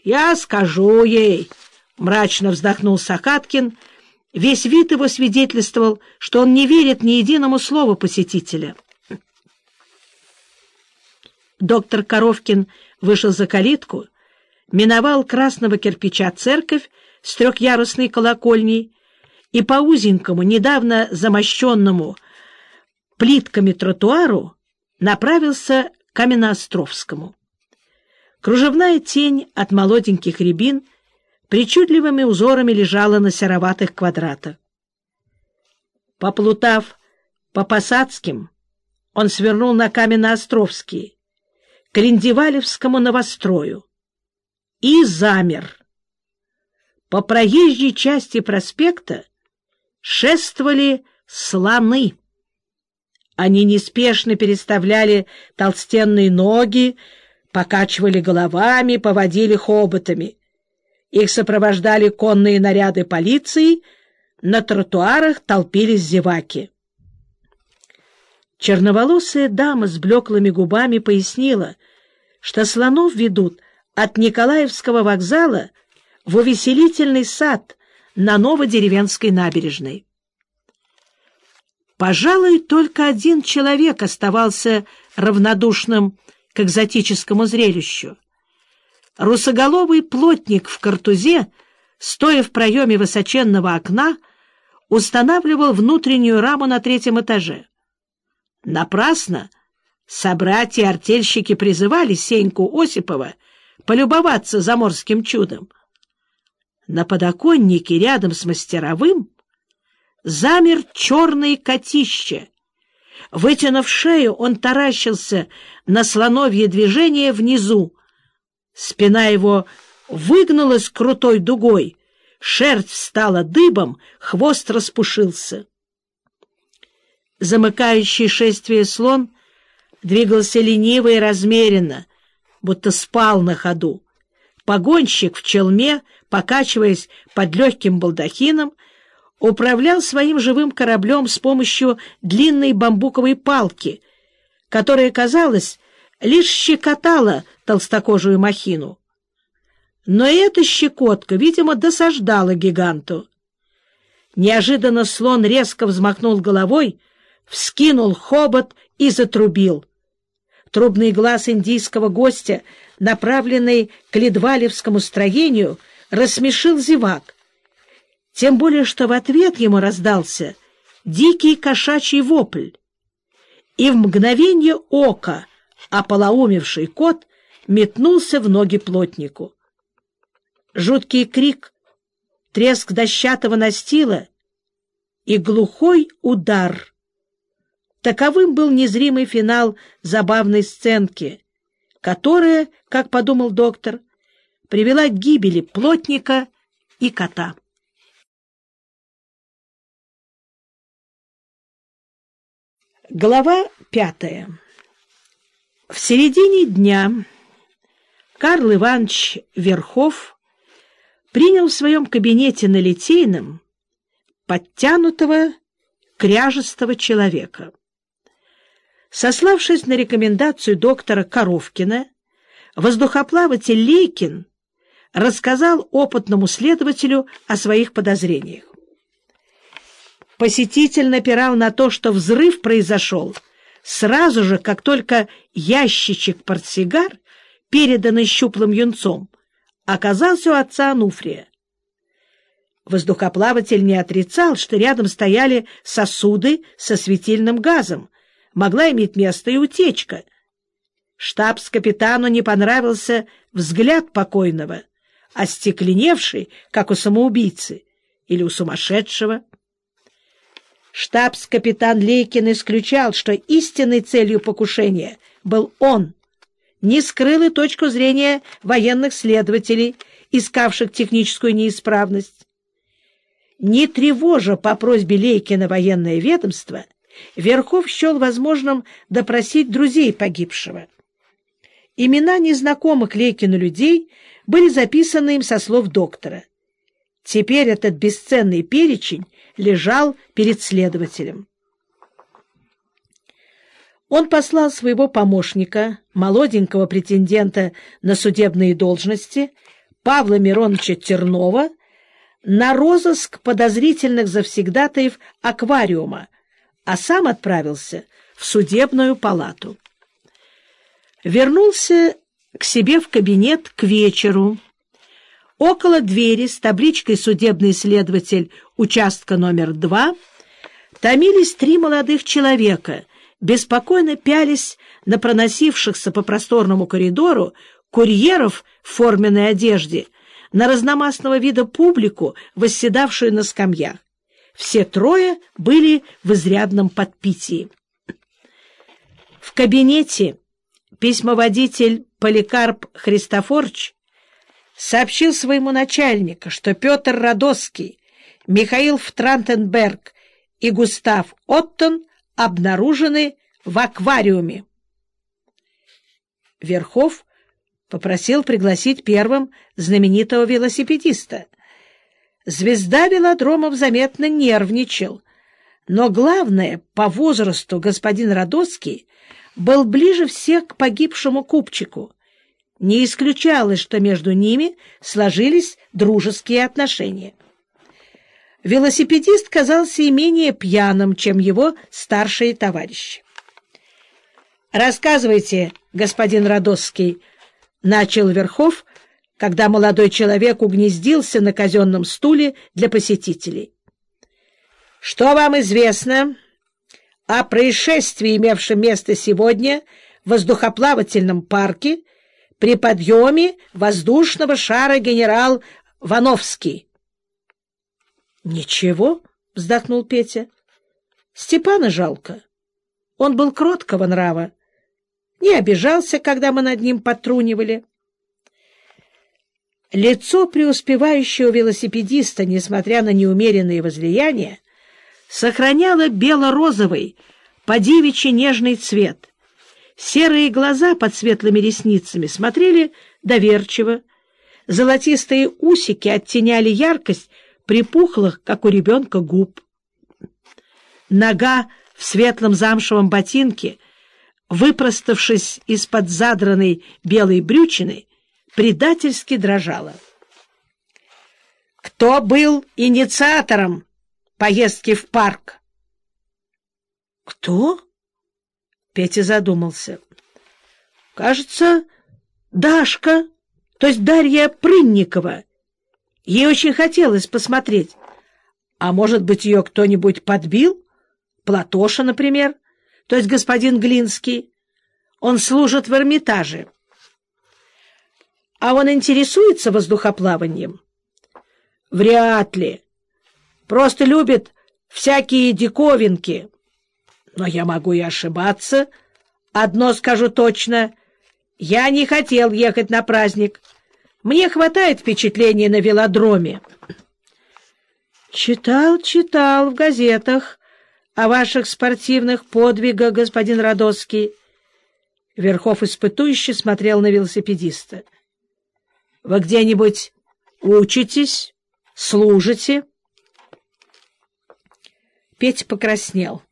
— Я скажу ей, — мрачно вздохнул Сахаткин. Весь вид его свидетельствовал, что он не верит ни единому слову посетителя. Доктор Коровкин вышел за калитку, миновал красного кирпича церковь с трехъярусной колокольней и по узенькому, недавно замощенному плитками тротуару направился к Каменноостровскому. Кружевная тень от молоденьких рябин причудливыми узорами лежала на сероватых квадратах. Поплутав по Посадским, он свернул на Каменноостровский, к Линдивалевскому новострою и замер. По проезжей части проспекта шествовали слоны. Они неспешно переставляли толстенные ноги, покачивали головами, поводили хоботами. Их сопровождали конные наряды полиции, на тротуарах толпились зеваки. Черноволосая дама с блеклыми губами пояснила, что слонов ведут от Николаевского вокзала в увеселительный сад на Новодеревенской набережной. Пожалуй, только один человек оставался равнодушным к экзотическому зрелищу. Русоголовый плотник в картузе, стоя в проеме высоченного окна, устанавливал внутреннюю раму на третьем этаже. Напрасно собратья-артельщики призывали Сеньку Осипова полюбоваться заморским чудом. На подоконнике рядом с мастеровым замер черное котище. Вытянув шею, он таращился на слоновье движение внизу. Спина его выгнулась крутой дугой, шерсть встала дыбом, хвост распушился. Замыкающий шествие слон двигался лениво и размеренно, будто спал на ходу. Погонщик в челме, покачиваясь под легким балдахином, управлял своим живым кораблем с помощью длинной бамбуковой палки, которая, казалось, лишь щекотала толстокожую махину. Но эта щекотка, видимо, досаждала гиганту. Неожиданно слон резко взмахнул головой, вскинул хобот и затрубил. Трубный глаз индийского гостя, направленный к ледвалевскому строению, рассмешил зевак — тем более что в ответ ему раздался дикий кошачий вопль, и в мгновение ока ополоумевший кот метнулся в ноги плотнику. Жуткий крик, треск дощатого настила и глухой удар. Таковым был незримый финал забавной сценки, которая, как подумал доктор, привела к гибели плотника и кота. Глава пятая. В середине дня Карл Иванович Верхов принял в своем кабинете на Литейном подтянутого, кряжестого человека. Сославшись на рекомендацию доктора Коровкина, воздухоплаватель Лейкин рассказал опытному следователю о своих подозрениях. Посетитель напирал на то, что взрыв произошел сразу же, как только ящичек портсигар, переданный щуплым юнцом, оказался у отца Ануфрия. Воздухоплаватель не отрицал, что рядом стояли сосуды со светильным газом. Могла иметь место и утечка. Штабс-капитану не понравился взгляд покойного, остекленевший, как у самоубийцы или у сумасшедшего. Штабс-капитан Лейкин исключал, что истинной целью покушения был он, не скрыл и точку зрения военных следователей, искавших техническую неисправность. Не тревожа по просьбе Лейкина военное ведомство, Верхов счел возможным допросить друзей погибшего. Имена незнакомых Лейкину людей были записаны им со слов доктора. Теперь этот бесценный перечень лежал перед следователем. Он послал своего помощника, молоденького претендента на судебные должности, Павла Мироновича Тернова на розыск подозрительных завсегдатаев аквариума, а сам отправился в судебную палату. Вернулся к себе в кабинет к вечеру. Около двери с табличкой «Судебный следователь участка номер два» томились три молодых человека, беспокойно пялись на проносившихся по просторному коридору курьеров в форменной одежде, на разномастного вида публику, восседавшую на скамьях. Все трое были в изрядном подпитии. В кабинете письмоводитель Поликарп Христофорч сообщил своему начальнику, что Петр Радоский, Михаил Фтрантенберг и Густав Оттон обнаружены в аквариуме. Верхов попросил пригласить первым знаменитого велосипедиста. Звезда велодромов заметно нервничал, но главное, по возрасту господин Радоский был ближе всех к погибшему купчику. Не исключалось, что между ними сложились дружеские отношения. Велосипедист казался и менее пьяным, чем его старшие товарищи. «Рассказывайте, господин Радосский», — начал Верхов, когда молодой человек угнездился на казенном стуле для посетителей. «Что вам известно о происшествии, имевшем место сегодня в воздухоплавательном парке при подъеме воздушного шара генерал Вановский?» «Ничего», — вздохнул Петя. «Степана жалко. Он был кроткого нрава. Не обижался, когда мы над ним потрунивали». Лицо преуспевающего велосипедиста, несмотря на неумеренные возлияния, сохраняло бело-розовый, подивичий нежный цвет. Серые глаза под светлыми ресницами смотрели доверчиво, золотистые усики оттеняли яркость припухлых, как у ребенка, губ. Нога в светлом замшевом ботинке, выпроставшись из-под задранной белой брючины, предательски дрожала. «Кто был инициатором поездки в парк?» «Кто?» — Петя задумался. «Кажется, Дашка, то есть Дарья Прынникова». Ей очень хотелось посмотреть. А может быть, ее кто-нибудь подбил? Платоша, например, то есть господин Глинский. Он служит в Эрмитаже. А он интересуется воздухоплаванием? Вряд ли. Просто любит всякие диковинки. Но я могу и ошибаться. Одно скажу точно. Я не хотел ехать на праздник. Мне хватает впечатлений на велодроме. Читал, читал в газетах о ваших спортивных подвигах, господин Радоский. Верхов испытующе смотрел на велосипедиста. — Вы где-нибудь учитесь, служите? Петя покраснел.